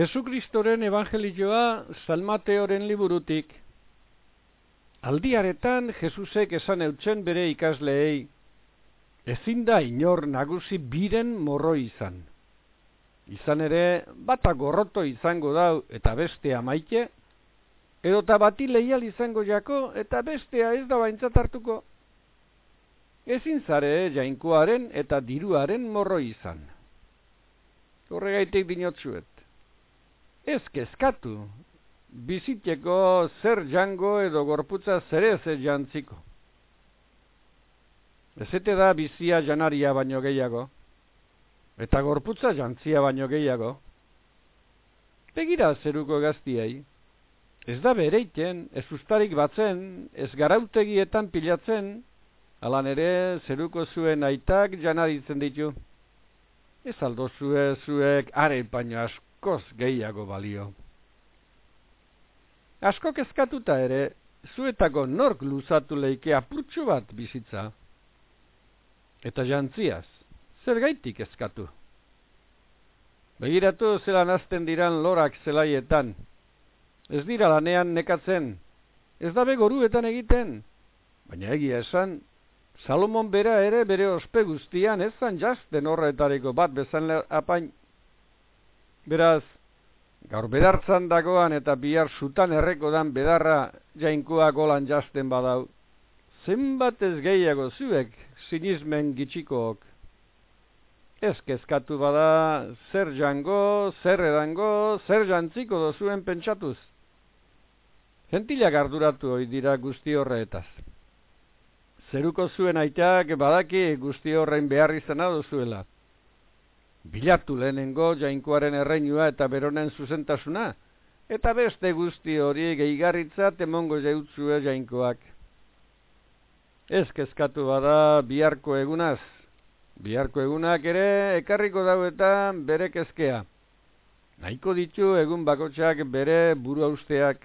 Jesukristoren evangelioa Salmateoren liburutik. Aldiaretan Jesusek esan eutzen bere ikasleei, ezin da inor nagusi biren morro izan. Izan ere, bata gorroto izango dau eta bestea maite, edota bati leial izango jako eta bestea ez da baintzat hartuko. Ezin zare jainkoaren eta diruaren morro izan. Horregaitik dinotzuet ez kezkatu, biziteko zer jango edo gorputza zerez ez jantziko. Ezete da bizia janaria baino gehiago, eta gorputza jantzia baino gehiago. Begira zeruko gaztiei, ez da bereiten, ez ustarik batzen, ez garautegietan pilatzen, alan ere zeruko zuen aitak janaritzen ditu. Ez aldo zue zuek are baino asko askoz gehiago balio. Asko kezkatuta ere, zuetako nork luzatu leike apurtxo bat bizitza. Eta jantziaz, zer gaitik eskatu. Begiratu zelan azten diran lorak zelaietan. Ez dira lanean nekatzen, ez dabe goruetan egiten. Baina egia esan, Salomon bera ere bere ospe guztian ez zan jazten horretareko bat bezan apain Beraz, gaur bedartzan dagoan eta bihar sutan errekodan bedarra jainkoa golan jasten badau. Zenbat ez gehiago zuek sinismen gitxikook. Ez kezkatu bada zer jango, zer edango, zer jantziko dozuen pentsatuz. Gentilak arduratu hoi dira guzti horretaz. Zeruko zuen aitak badaki guzti horrein behar izan dozuela bilatu lehenengo jainkoaren erreinua eta beronen zuzentasuna, eta beste guzti hori gehigarritza temongo jautzue jainkoak. Ez kezkatu bada biharko egunaz, biharko egunak ere ekarriko dauetan bere kezkea. Nahiko ditu egun bakotxak bere buru usteak.